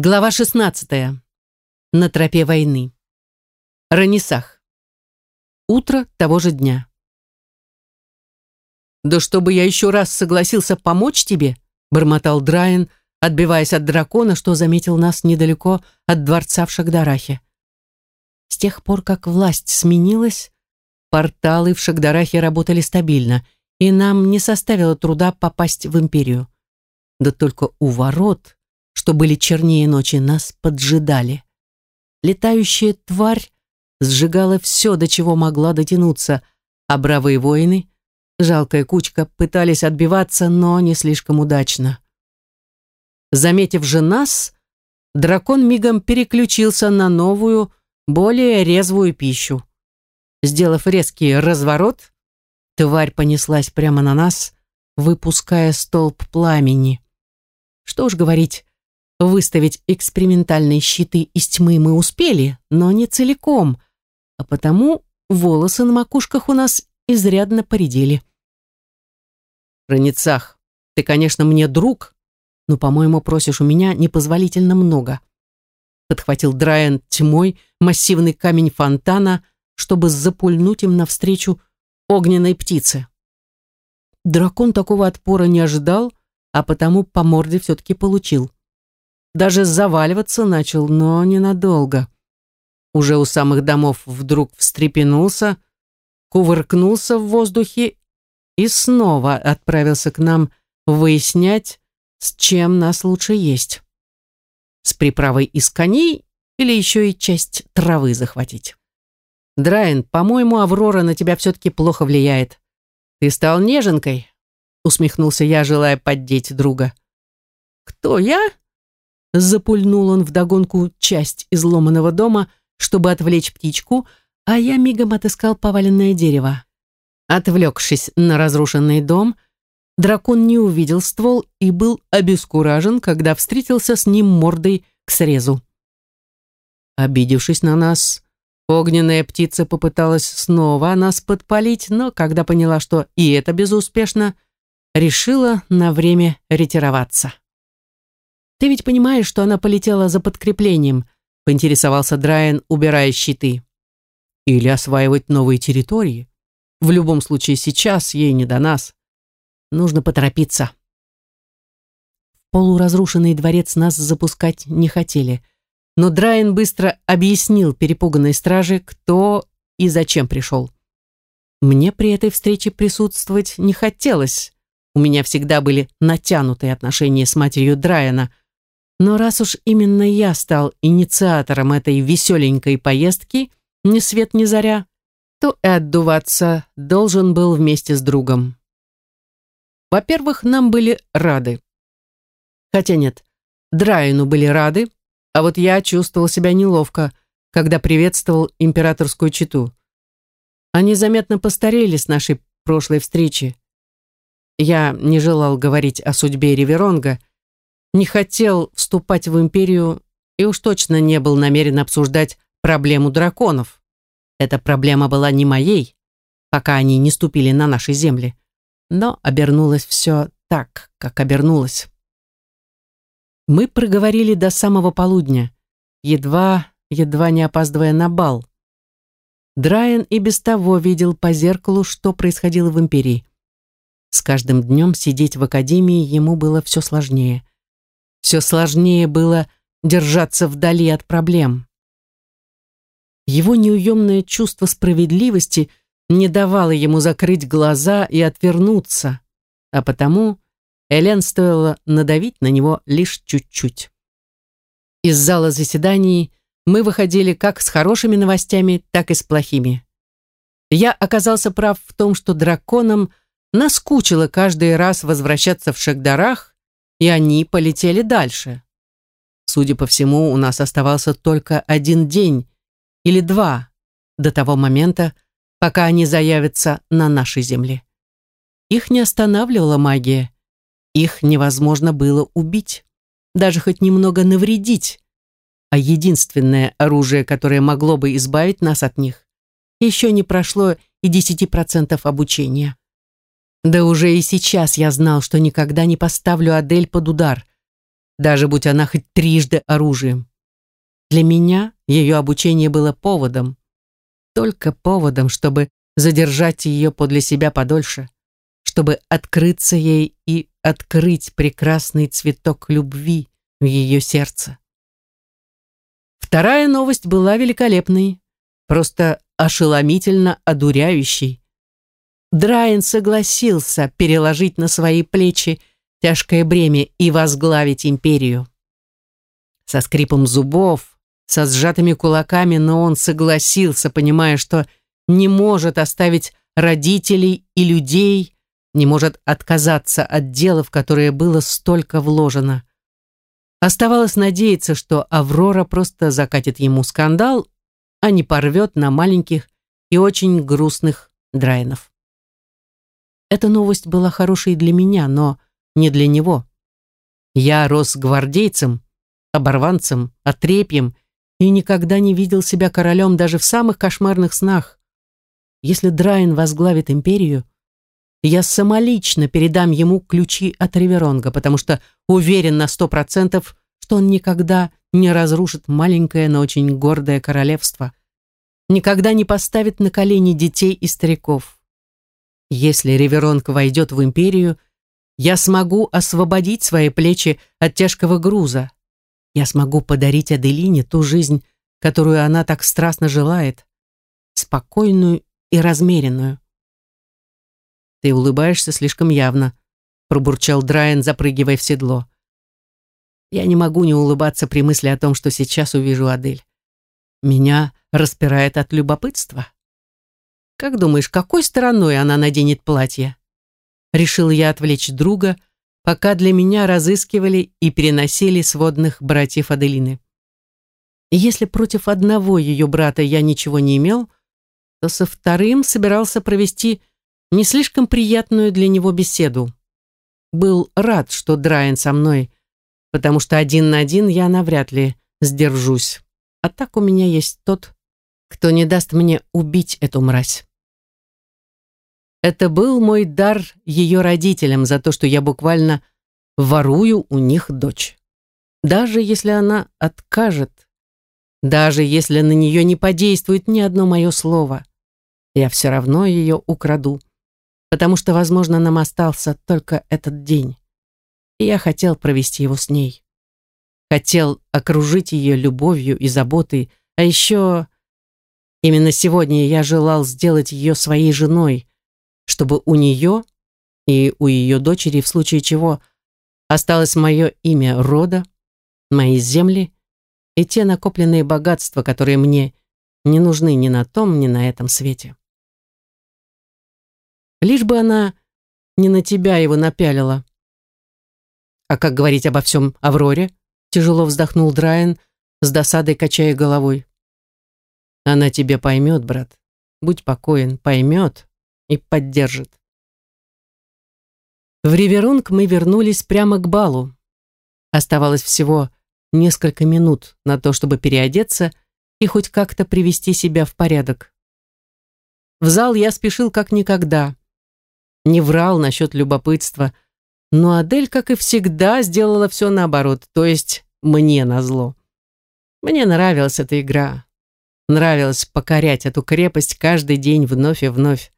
Глава 16. На тропе войны. Ранисах. Утро того же дня. «Да чтобы я еще раз согласился помочь тебе», бормотал Драйен, отбиваясь от дракона, что заметил нас недалеко от дворца в Шагдарахе. С тех пор, как власть сменилась, порталы в Шагдарахе работали стабильно, и нам не составило труда попасть в империю. Да только у ворот что были чернее ночи, нас поджидали. Летающая тварь сжигала все, до чего могла дотянуться, а бравые воины, жалкая кучка, пытались отбиваться, но не слишком удачно. Заметив же нас, дракон мигом переключился на новую, более резвую пищу. Сделав резкий разворот, тварь понеслась прямо на нас, выпуская столб пламени. Что уж говорить, Выставить экспериментальные щиты из тьмы мы успели, но не целиком, а потому волосы на макушках у нас изрядно поредели. «Раницах, ты, конечно, мне друг, но, по-моему, просишь у меня непозволительно много», подхватил Драйан тьмой массивный камень фонтана, чтобы запульнуть им навстречу огненной птице. Дракон такого отпора не ожидал, а потому по морде все-таки получил даже заваливаться начал, но ненадолго. Уже у самых домов вдруг встрепенулся, кувыркнулся в воздухе и снова отправился к нам выяснять, с чем нас лучше есть. С приправой из коней или еще и часть травы захватить. Драйн, по-моему, Аврора на тебя все-таки плохо влияет. Ты стал неженкой, усмехнулся я, желая поддеть друга. Кто я? Запульнул он вдогонку часть изломанного дома, чтобы отвлечь птичку, а я мигом отыскал поваленное дерево. Отвлекшись на разрушенный дом, дракон не увидел ствол и был обескуражен, когда встретился с ним мордой к срезу. Обидевшись на нас, огненная птица попыталась снова нас подпалить, но когда поняла, что и это безуспешно, решила на время ретироваться. «Ты ведь понимаешь, что она полетела за подкреплением?» — поинтересовался Драйан, убирая щиты. «Или осваивать новые территории. В любом случае, сейчас ей не до нас. Нужно поторопиться». Полуразрушенный дворец нас запускать не хотели, но Драйан быстро объяснил перепуганной страже, кто и зачем пришел. Мне при этой встрече присутствовать не хотелось. У меня всегда были натянутые отношения с матерью Драйана — но раз уж именно я стал инициатором этой веселенькой поездки, ни свет ни заря, то и отдуваться должен был вместе с другом. Во-первых, нам были рады. Хотя нет, Драйну были рады, а вот я чувствовал себя неловко, когда приветствовал императорскую читу. Они заметно постарели с нашей прошлой встречи. Я не желал говорить о судьбе Риверонга, не хотел вступать в империю и уж точно не был намерен обсуждать проблему драконов. Эта проблема была не моей, пока они не ступили на наши земли. Но обернулось все так, как обернулось. Мы проговорили до самого полудня, едва, едва не опаздывая на бал. Драйан и без того видел по зеркалу, что происходило в империи. С каждым днем сидеть в академии ему было все сложнее все сложнее было держаться вдали от проблем. Его неуемное чувство справедливости не давало ему закрыть глаза и отвернуться, а потому Элен стоило надавить на него лишь чуть-чуть. Из зала заседаний мы выходили как с хорошими новостями, так и с плохими. Я оказался прав в том, что драконам наскучило каждый раз возвращаться в Шагдарах и они полетели дальше. Судя по всему, у нас оставался только один день или два до того момента, пока они заявятся на нашей земле. Их не останавливала магия. Их невозможно было убить, даже хоть немного навредить. А единственное оружие, которое могло бы избавить нас от них, еще не прошло и 10% обучения. Да уже и сейчас я знал, что никогда не поставлю Адель под удар. даже будь она хоть трижды оружием. Для меня ее обучение было поводом, только поводом, чтобы задержать ее подле себя подольше, чтобы открыться ей и открыть прекрасный цветок любви в ее сердце. Вторая новость была великолепной, просто ошеломительно одуряющей. Драйен согласился переложить на свои плечи тяжкое бремя и возглавить империю. Со скрипом зубов, со сжатыми кулаками, но он согласился, понимая, что не может оставить родителей и людей, не может отказаться от дела, в которое было столько вложено. Оставалось надеяться, что Аврора просто закатит ему скандал, а не порвет на маленьких и очень грустных драйнов. Эта новость была хорошей для меня, но не для него. Я рос гвардейцем, оборванцем, отрепьем и никогда не видел себя королем даже в самых кошмарных снах. Если Драйн возглавит империю, я самолично передам ему ключи от Риверонга, потому что уверен на сто процентов, что он никогда не разрушит маленькое, но очень гордое королевство, никогда не поставит на колени детей и стариков. Если Риверонг войдет в империю, я смогу освободить свои плечи от тяжкого груза. Я смогу подарить Аделине ту жизнь, которую она так страстно желает, спокойную и размеренную. «Ты улыбаешься слишком явно», — пробурчал Драйан, запрыгивая в седло. «Я не могу не улыбаться при мысли о том, что сейчас увижу Адель. Меня распирает от любопытства. Как думаешь, какой стороной она наденет платье?» Решил я отвлечь друга, пока для меня разыскивали и переносили сводных братьев Аделины. Если против одного ее брата я ничего не имел, то со вторым собирался провести не слишком приятную для него беседу. Был рад, что Драйан со мной, потому что один на один я навряд ли сдержусь. А так у меня есть тот, кто не даст мне убить эту мразь. Это был мой дар ее родителям за то, что я буквально ворую у них дочь. Даже если она откажет, даже если на нее не подействует ни одно мое слово, я все равно ее украду потому что, возможно, нам остался только этот день. И я хотел провести его с ней. Хотел окружить ее любовью и заботой, а еще именно сегодня я желал сделать ее своей женой, чтобы у нее и у ее дочери, в случае чего, осталось мое имя рода, мои земли и те накопленные богатства, которые мне не нужны ни на том, ни на этом свете. Лишь бы она не на тебя его напялила. А как говорить обо всем Авроре? Тяжело вздохнул Драйан, с досадой качая головой. Она тебя поймет, брат. Будь покоен, поймет и поддержит. В Риверунг мы вернулись прямо к балу. Оставалось всего несколько минут на то, чтобы переодеться и хоть как-то привести себя в порядок. В зал я спешил как никогда не врал насчет любопытства, но Адель, как и всегда, сделала все наоборот, то есть мне назло. Мне нравилась эта игра. Нравилось покорять эту крепость каждый день вновь и вновь.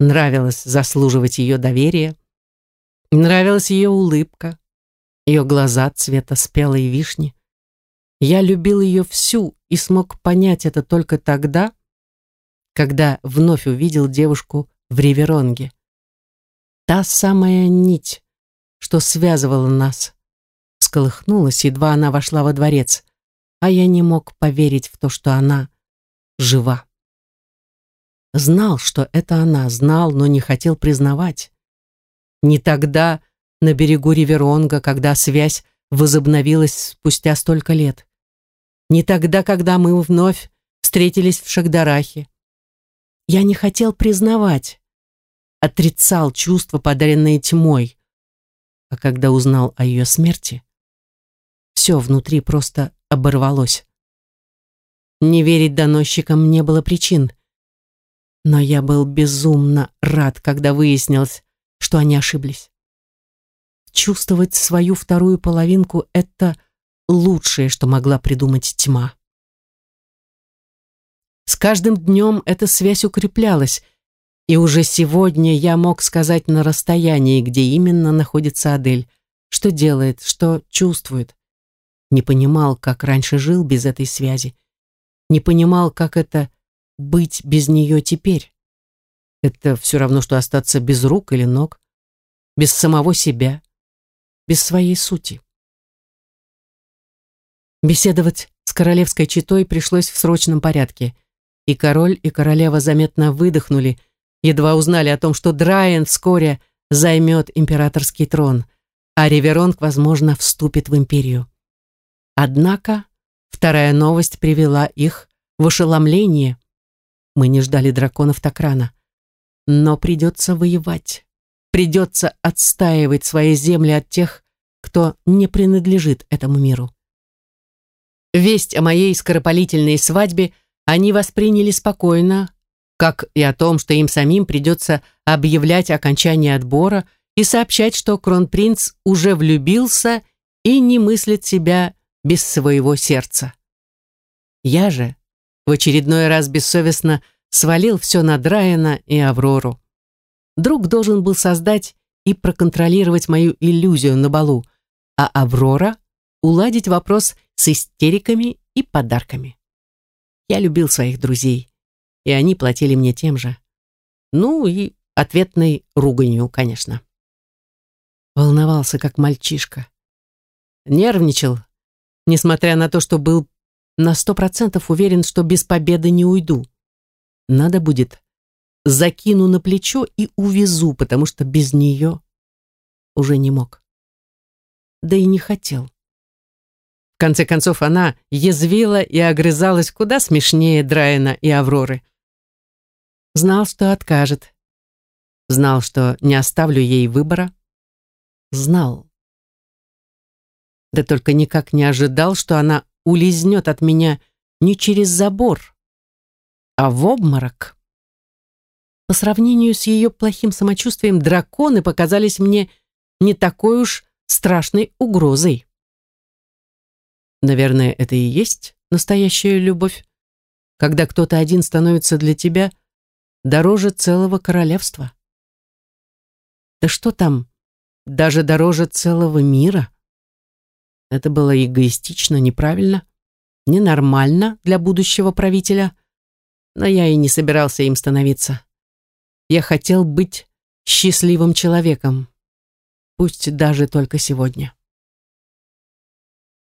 Нравилось заслуживать ее доверия. Нравилась ее улыбка, ее глаза цвета спелой вишни. Я любил ее всю и смог понять это только тогда, когда вновь увидел девушку в Риверонге. Та самая нить, что связывала нас, всколыхнулась, едва она вошла во дворец, а я не мог поверить в то, что она жива. Знал, что это она, знал, но не хотел признавать. Не тогда, на берегу Риверонга, когда связь возобновилась спустя столько лет. Не тогда, когда мы вновь встретились в Шагдарахе. Я не хотел признавать, отрицал чувства, подаренные тьмой. А когда узнал о ее смерти, все внутри просто оборвалось. Не верить доносчикам не было причин. Но я был безумно рад, когда выяснилось, что они ошиблись. чувствовать свою вторую половинку — это лучшее, что могла придумать тьма. С каждым днем эта связь укреплялась, и уже сегодня я мог сказать на расстоянии, где именно находится Адель, что делает, что чувствует. Не понимал, как раньше жил без этой связи. Не понимал, как это быть без нее теперь. Это все равно, что остаться без рук или ног, без самого себя, без своей сути. Беседовать с королевской четой пришлось в срочном порядке, и король и королева заметно выдохнули, едва узнали о том, что Драйен вскоре займет императорский трон, а Реверонг, возможно, вступит в империю. Однако вторая новость привела их в ошеломление. Мы не ждали драконов так рано. Но придется воевать. Придется отстаивать свои земли от тех, кто не принадлежит этому миру. Весть о моей скоропалительной свадьбе они восприняли спокойно, как и о том, что им самим придется объявлять окончание отбора и сообщать, что кронпринц уже влюбился и не мыслит себя без своего сердца. Я же в очередной раз бессовестно свалил все на Драйана и Аврору. Друг должен был создать и проконтролировать мою иллюзию на балу, а Аврора — уладить вопрос с истериками и подарками. Я любил своих друзей, и они платили мне тем же. Ну и ответной руганью, конечно. Волновался, как мальчишка. Нервничал, несмотря на то, что был на сто процентов уверен, что без победы не уйду. Надо будет, закину на плечо и увезу, потому что без нее уже не мог. Да и не хотел. В конце концов, она язвила и огрызалась куда смешнее Драйана и Авроры. Знал, что откажет. Знал, что не оставлю ей выбора. Знал. Да только никак не ожидал, что она улизнет от меня не через забор, а в обморок. По сравнению с ее плохим самочувствием, драконы показались мне не такой уж страшной угрозой. Наверное, это и есть настоящая любовь, когда кто-то один становится для тебя дороже целого королевства. Да что там, даже дороже целого мира. Это было эгоистично, неправильно, ненормально для будущего правителя – но я и не собирался им становиться. Я хотел быть счастливым человеком, пусть даже только сегодня.